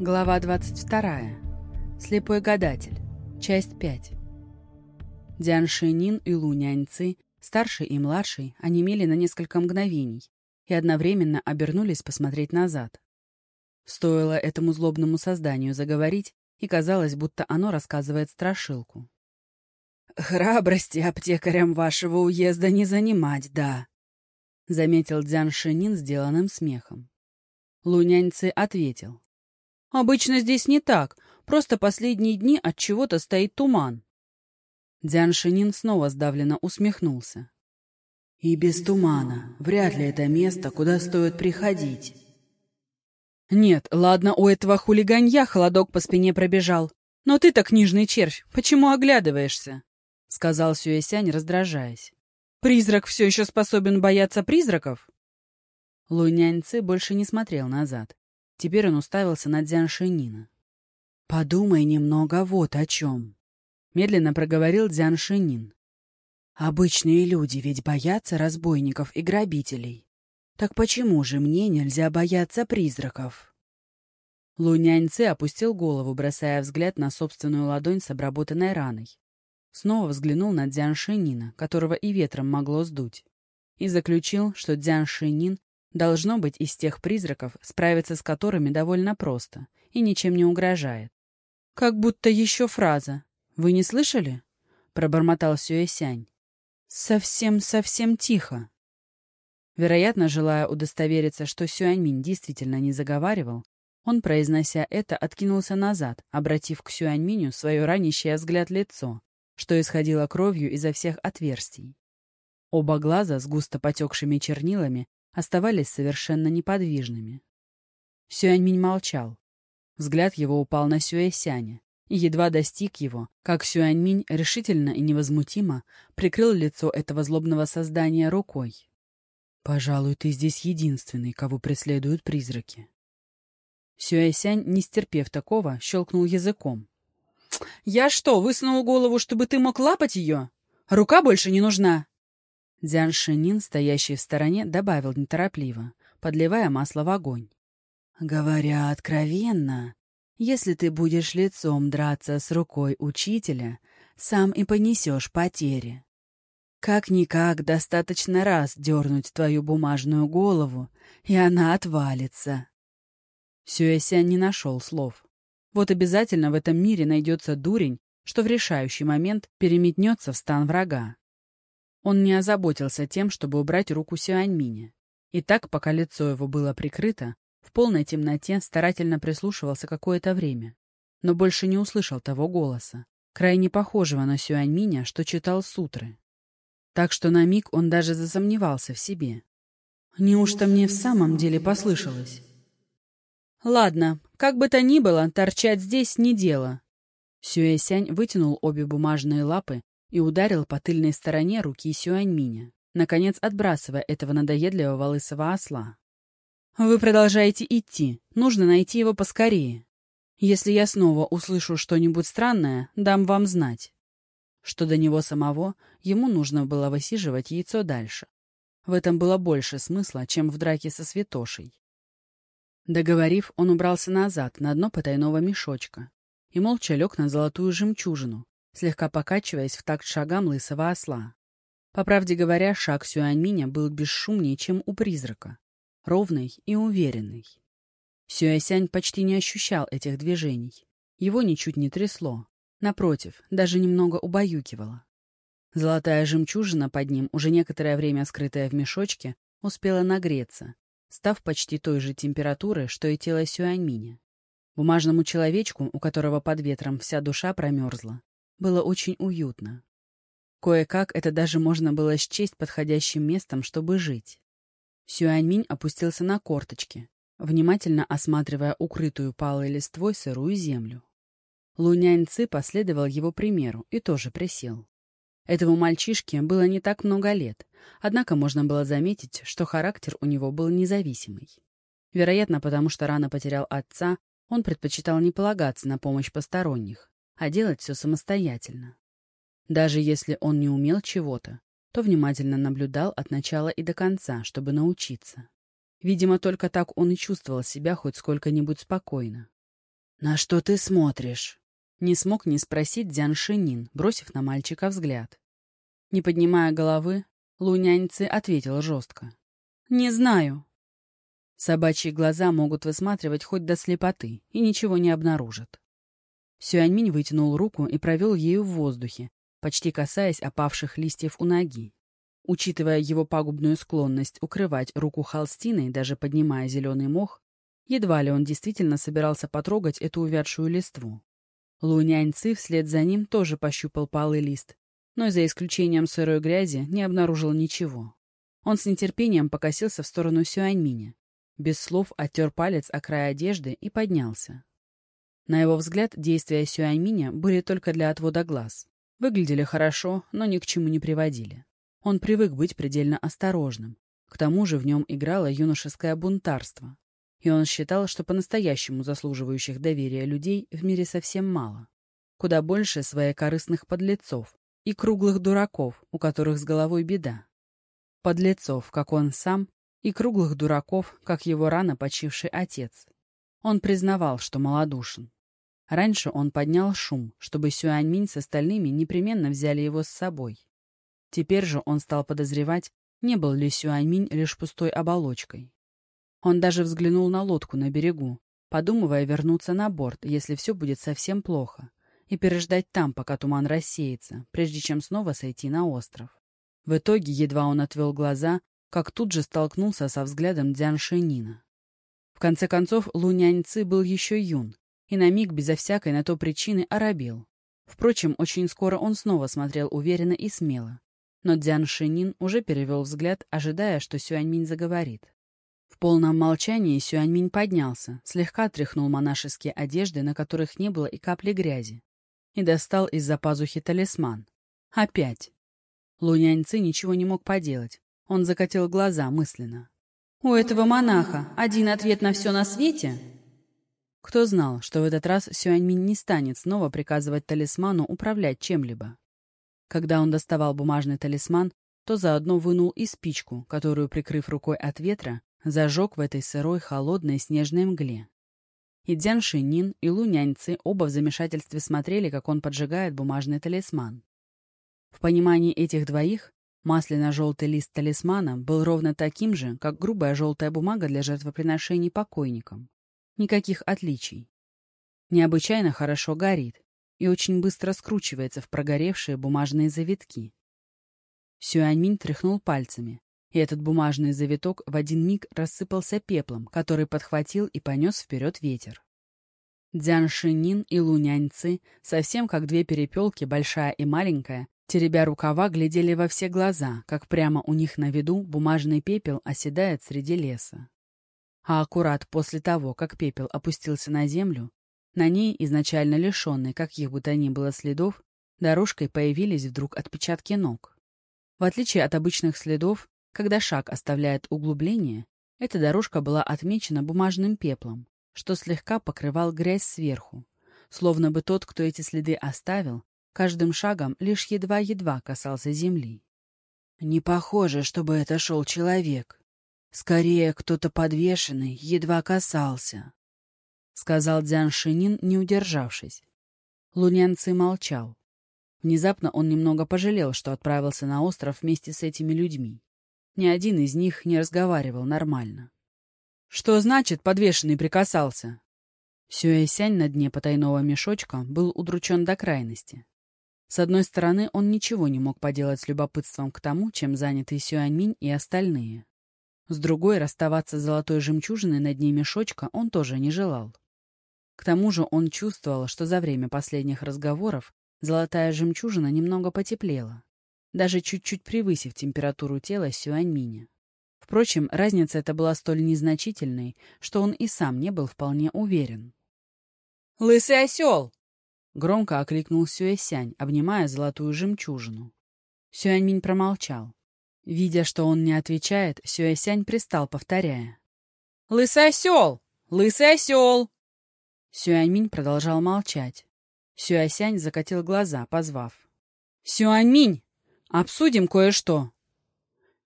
Глава 22. Слепой гадатель. Часть 5. Диан Шинин и Лу Няньцы, старший и младший, онемели на несколько мгновений и одновременно обернулись посмотреть назад. Стоило этому злобному созданию заговорить, и казалось, будто оно рассказывает страшилку. «Храбрости аптекарям вашего уезда не занимать, да», — заметил Дзян Шинин сделанным смехом. Луняньцы ответил. «Обычно здесь не так, просто последние дни от чего-то стоит туман». Дзян Шинин снова сдавленно усмехнулся. «И без тумана. Вряд ли это место, куда стоит приходить». «Нет, ладно, у этого хулиганья холодок по спине пробежал. Но ты-то книжный червь, почему оглядываешься?» — сказал Сюэсянь, раздражаясь. «Призрак все еще способен бояться призраков?» Луняньцы больше не смотрел назад. Теперь он уставился на Дзян Шинина. «Подумай немного вот о чем», — медленно проговорил Дзян Шинин. «Обычные люди ведь боятся разбойников и грабителей. Так почему же мне нельзя бояться призраков?» Луняньцы опустил голову, бросая взгляд на собственную ладонь с обработанной раной. Снова взглянул на Дзян Шинина, которого и ветром могло сдуть, и заключил, что Дзян Шинин должно быть из тех призраков, справиться с которыми довольно просто и ничем не угрожает. «Как будто еще фраза. Вы не слышали?» — пробормотал Сюэсянь. «Совсем-совсем тихо». Вероятно, желая удостовериться, что Сюаньминь действительно не заговаривал, он, произнося это, откинулся назад, обратив к Сюаньминю свое ранящее взгляд лицо, что исходило кровью изо всех отверстий. Оба глаза с густо потекшими чернилами оставались совершенно неподвижными. Сюаньминь молчал. Взгляд его упал на Сюэсяня, и едва достиг его, как Сюаньминь решительно и невозмутимо прикрыл лицо этого злобного создания рукой. «Пожалуй, ты здесь единственный, кого преследуют призраки». Сюэсянь, не стерпев такого, щелкнул языком. «Я что, высунул голову, чтобы ты мог лапать ее? Рука больше не нужна!» Дзян Шинин, стоящий в стороне, добавил неторопливо, подливая масло в огонь. «Говоря откровенно, если ты будешь лицом драться с рукой учителя, сам и понесешь потери. Как-никак достаточно раз дернуть твою бумажную голову, и она отвалится». Сюэся не нашел слов. Вот обязательно в этом мире найдется дурень, что в решающий момент переметнется в стан врага. Он не озаботился тем, чтобы убрать руку Сюаньминя. И так, пока лицо его было прикрыто, в полной темноте старательно прислушивался какое-то время, но больше не услышал того голоса, крайне похожего на Сюаньминя, что читал сутры. Так что на миг он даже засомневался в себе. Неужто мне в самом деле послышалось? Ладно, как бы то ни было, торчать здесь не дело. Сюэсянь вытянул обе бумажные лапы и ударил по тыльной стороне руки Сюаньминя, наконец отбрасывая этого надоедливого лысого осла. «Вы продолжаете идти. Нужно найти его поскорее. Если я снова услышу что-нибудь странное, дам вам знать». Что до него самого, ему нужно было высиживать яйцо дальше. В этом было больше смысла, чем в драке со святошей. Договорив, он убрался назад, на дно потайного мешочка, и молча лег на золотую жемчужину, слегка покачиваясь в такт шагам лысого осла. По правде говоря, шаг Сюаньминя был бесшумнее, чем у призрака, ровный и уверенный. Сюэсянь почти не ощущал этих движений. Его ничуть не трясло. Напротив, даже немного убаюкивало. Золотая жемчужина под ним, уже некоторое время скрытая в мешочке, успела нагреться, став почти той же температуры, что и тело Сюаньминя. Бумажному человечку, у которого под ветром вся душа промерзла, было очень уютно. Кое-как это даже можно было счесть подходящим местом, чтобы жить. Сюаньминь опустился на корточки, внимательно осматривая укрытую палой листвой сырую землю. Луняньцы последовал его примеру и тоже присел. Этому мальчишке было не так много лет, однако можно было заметить, что характер у него был независимый. Вероятно, потому что рано потерял отца, он предпочитал не полагаться на помощь посторонних, а делать все самостоятельно. Даже если он не умел чего-то, то внимательно наблюдал от начала и до конца, чтобы научиться. Видимо, только так он и чувствовал себя хоть сколько-нибудь спокойно. «На что ты смотришь?» Не смог не спросить Дзян Шинин, бросив на мальчика взгляд. Не поднимая головы, Луняньцы ответил жестко. «Не знаю». Собачьи глаза могут высматривать хоть до слепоты и ничего не обнаружат. Сюаньминь вытянул руку и провел ею в воздухе, почти касаясь опавших листьев у ноги. Учитывая его пагубную склонность укрывать руку холстиной, даже поднимая зеленый мох, едва ли он действительно собирался потрогать эту увядшую листву. Луняньцы вслед за ним тоже пощупал палый лист, но за исключением сырой грязи не обнаружил ничего. Он с нетерпением покосился в сторону Сюаньминя. Без слов оттер палец о край одежды и поднялся. На его взгляд, действия Сюаньминя были только для отвода глаз. Выглядели хорошо, но ни к чему не приводили. Он привык быть предельно осторожным. К тому же в нем играло юношеское бунтарство. И он считал, что по-настоящему заслуживающих доверия людей в мире совсем мало. Куда больше своекорыстных подлецов и круглых дураков, у которых с головой беда. Подлецов, как он сам, и круглых дураков, как его рано почивший отец. Он признавал, что малодушен. Раньше он поднял шум, чтобы Сюаньминь с остальными непременно взяли его с собой. Теперь же он стал подозревать, не был ли Сюаньминь лишь пустой оболочкой. Он даже взглянул на лодку на берегу, подумывая вернуться на борт, если все будет совсем плохо, и переждать там, пока туман рассеется, прежде чем снова сойти на остров. В итоге, едва он отвел глаза, как тут же столкнулся со взглядом Дзян Шенина. В конце концов, Луняньцы был еще юн, и на миг безо всякой на то причины оробел. Впрочем, очень скоро он снова смотрел уверенно и смело. Но Дзян Шинин уже перевел взгляд, ожидая, что Сюаньминь заговорит. В полном молчании Сюаньминь поднялся, слегка тряхнул монашеские одежды, на которых не было и капли грязи, и достал из-за пазухи талисман. Опять. Луняньцы ничего не мог поделать. Он закатил глаза мысленно. «У этого монаха один ответ на все на свете?» Кто знал, что в этот раз Сюаньмин не станет снова приказывать талисману управлять чем-либо. Когда он доставал бумажный талисман, то заодно вынул и спичку, которую, прикрыв рукой от ветра, зажег в этой сырой, холодной снежной мгле. И Дзян Шинин, и Луняньцы оба в замешательстве смотрели, как он поджигает бумажный талисман. В понимании этих двоих масляно-желтый лист талисмана был ровно таким же, как грубая желтая бумага для жертвоприношений покойникам. Никаких отличий. Необычайно хорошо горит и очень быстро скручивается в прогоревшие бумажные завитки. Сюаньминь тряхнул пальцами, и этот бумажный завиток в один миг рассыпался пеплом, который подхватил и понес вперед ветер. Дзян Шинин и Луняньцы, совсем как две перепелки, большая и маленькая, теребя рукава, глядели во все глаза, как прямо у них на виду бумажный пепел оседает среди леса. А аккурат после того, как пепел опустился на землю, на ней, изначально лишенной каких бы то ни было следов, дорожкой появились вдруг отпечатки ног. В отличие от обычных следов, когда шаг оставляет углубление, эта дорожка была отмечена бумажным пеплом, что слегка покрывал грязь сверху, словно бы тот, кто эти следы оставил, каждым шагом лишь едва-едва касался земли. «Не похоже, чтобы это шел человек», Скорее, кто-то подвешенный едва касался, — сказал Дзян Шинин, не удержавшись. Лунянцы молчал. Внезапно он немного пожалел, что отправился на остров вместе с этими людьми. Ни один из них не разговаривал нормально. «Что значит подвешенный прикасался?» Сюэсянь на дне потайного мешочка был удручен до крайности. С одной стороны, он ничего не мог поделать с любопытством к тому, чем заняты Сюаньминь и остальные. С другой, расставаться с золотой жемчужиной на дне мешочка он тоже не желал. К тому же он чувствовал, что за время последних разговоров золотая жемчужина немного потеплела, даже чуть-чуть превысив температуру тела Сюаньминя. Впрочем, разница эта была столь незначительной, что он и сам не был вполне уверен. «Лысый осел!» — громко окликнул Сюэсянь, обнимая золотую жемчужину. Сюаньминь промолчал. Видя, что он не отвечает, Сюэсянь пристал, повторяя. «Лысый осел! Лысый осел!» Сюаньминь продолжал молчать. Сюэсянь закатил глаза, позвав. «Сюаньминь! Обсудим кое-что!»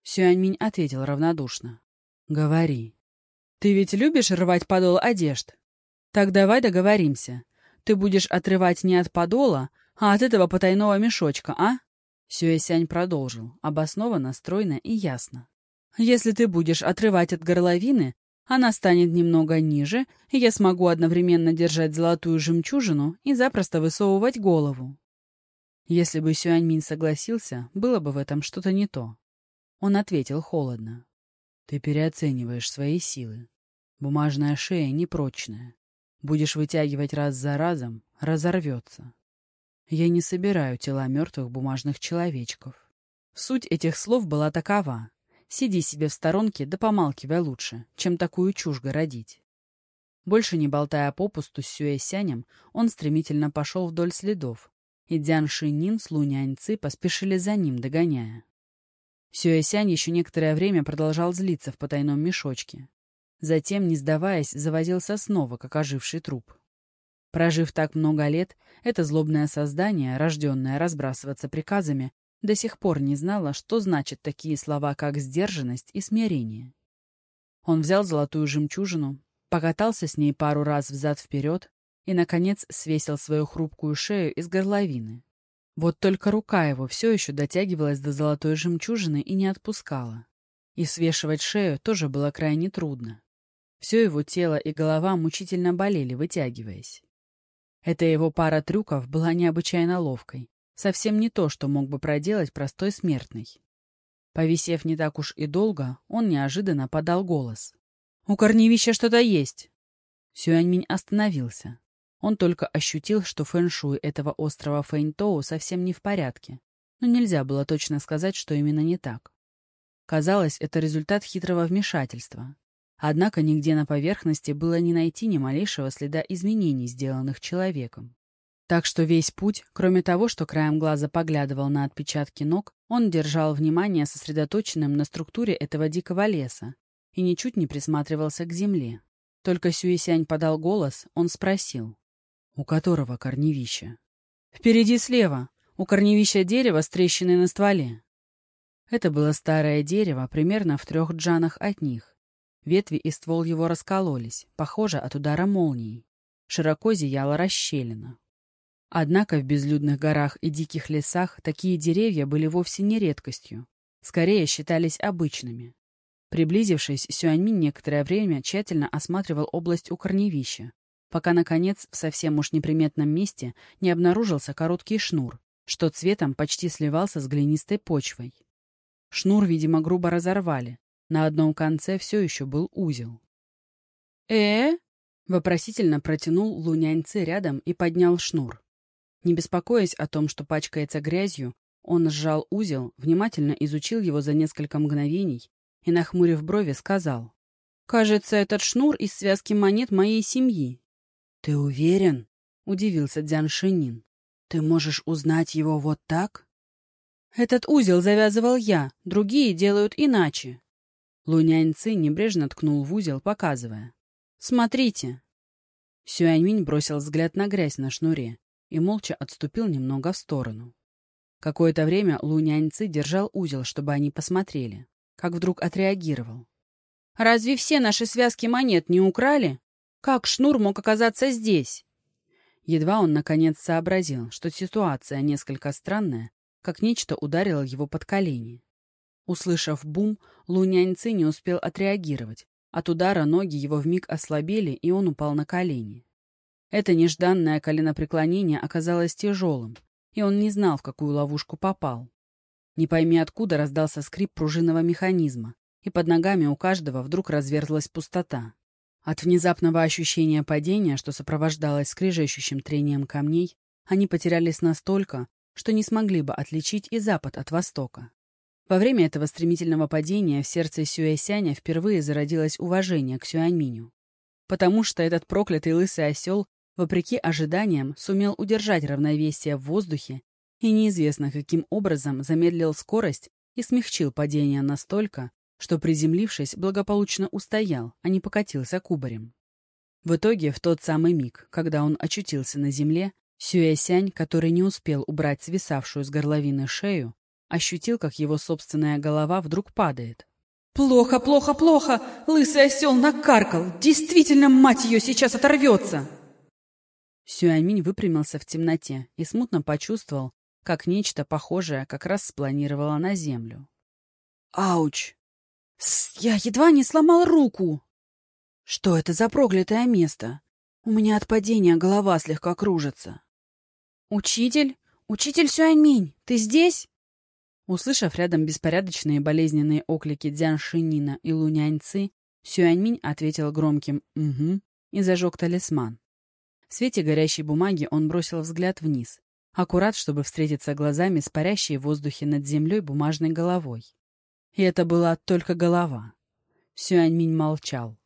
Сюаньминь ответил равнодушно. «Говори. Ты ведь любишь рвать подол одежд?» Так давай договоримся. Ты будешь отрывать не от подола, а от этого потайного мешочка, а? Сюэсянь продолжил, обоснованно, стройно и ясно. Если ты будешь отрывать от горловины, она станет немного ниже, и я смогу одновременно держать золотую жемчужину и запросто высовывать голову. Если бы Сюаньмин согласился, было бы в этом что-то не то. Он ответил холодно. Ты переоцениваешь свои силы. Бумажная шея непрочная. Будешь вытягивать раз за разом, разорвется. Я не собираю тела мертвых бумажных человечков. Суть этих слов была такова. Сиди себе в сторонке, да помалкивай лучше, чем такую чушь городить. Больше не болтая попусту с Сюэсянем, он стремительно пошел вдоль следов, и Дзян Шинин с Луняньцы поспешили за ним, догоняя. Сюэсянь еще некоторое время продолжал злиться в потайном мешочке. Затем, не сдаваясь, завозился снова, как оживший труп. Прожив так много лет, это злобное создание, рожденное разбрасываться приказами, до сих пор не знала, что значат такие слова, как сдержанность и смирение. Он взял золотую жемчужину, покатался с ней пару раз взад-вперед и, наконец, свесил свою хрупкую шею из горловины. Вот только рука его все еще дотягивалась до золотой жемчужины и не отпускала. И свешивать шею тоже было крайне трудно. Все его тело и голова мучительно болели, вытягиваясь. Эта его пара трюков была необычайно ловкой, Совсем не то, что мог бы проделать простой смертный. Повисев не так уж и долго, он неожиданно подал голос. «У корневища что-то есть!» Сюаньминь остановился. Он только ощутил, что фэншуй этого острова Фэньтоу совсем не в порядке, но нельзя было точно сказать, что именно не так. Казалось, это результат хитрого вмешательства. Однако нигде на поверхности было не найти ни малейшего следа изменений, сделанных человеком. Так что весь путь, кроме того, что краем глаза поглядывал на отпечатки ног, он держал внимание сосредоточенным на структуре этого дикого леса и ничуть не присматривался к земле. Только Сюисянь подал голос, он спросил. «У которого корневища?» «Впереди слева. У корневища дерева с трещиной на стволе». Это было старое дерево, примерно в трех джанах от них. Ветви и ствол его раскололись, похоже, от удара молнии. Широко зияла расщелина. Однако в безлюдных горах и диких лесах такие деревья были вовсе не редкостью, скорее считались обычными. Приблизившись, Сюаньмин некоторое время тщательно осматривал область у корневища, пока, наконец, в совсем уж неприметном месте не обнаружился короткий шнур, что цветом почти сливался с глинистой почвой. Шнур, видимо, грубо разорвали. На одном конце все еще был узел. «Э?» — вопросительно протянул Луняньцы рядом и поднял шнур. Не беспокоясь о том, что пачкается грязью, он сжал узел, внимательно изучил его за несколько мгновений и, нахмурив брови, сказал. «Кажется, этот шнур из связки монет моей семьи». «Ты уверен?» — удивился Дзян Шинин. «Ты можешь узнать его вот так?» «Этот узел завязывал я, другие делают иначе». Луняньцы небрежно ткнул в узел, показывая. «Смотрите». Сюаньминь бросил взгляд на грязь на шнуре и молча отступил немного в сторону. Какое-то время Луняньцы держал узел, чтобы они посмотрели, как вдруг отреагировал. «Разве все наши связки монет не украли? Как шнур мог оказаться здесь?» Едва он, наконец, сообразил, что ситуация несколько странная, как нечто ударило его под колени. Услышав бум, Луняньцы не успел отреагировать. От удара ноги его вмиг ослабели, и он упал на колени. Это нежданное коленопреклонение оказалось тяжелым, и он не знал, в какую ловушку попал. Не пойми откуда раздался скрип пружинного механизма, и под ногами у каждого вдруг разверзлась пустота. От внезапного ощущения падения, что сопровождалось скрежещущим трением камней, они потерялись настолько, что не смогли бы отличить и запад от востока. Во время этого стремительного падения в сердце Сюэсяня впервые зародилось уважение к Сюаньминю. Потому что этот проклятый лысый осел вопреки ожиданиям, сумел удержать равновесие в воздухе и неизвестно каким образом замедлил скорость и смягчил падение настолько, что, приземлившись, благополучно устоял, а не покатился кубарем. В итоге, в тот самый миг, когда он очутился на земле, Сюэсянь, который не успел убрать свисавшую с горловины шею, ощутил, как его собственная голова вдруг падает. «Плохо, плохо, плохо! Лысый осел накаркал! Действительно, мать ее, сейчас оторвется!» Сюаньминь выпрямился в темноте и смутно почувствовал, как нечто похожее как раз спланировало на землю. «Ауч! С я едва не сломал руку!» «Что это за проклятое место? У меня от падения голова слегка кружится». «Учитель? Учитель Сюаньминь, ты здесь?» Услышав рядом беспорядочные болезненные оклики Дзян Шинина и Луняньцы, Сюаньминь ответил громким «Угу» и зажег талисман. В свете горящей бумаги он бросил взгляд вниз, аккурат, чтобы встретиться глазами с парящей в воздухе над землей бумажной головой. И это была только голова. Сюаньминь молчал.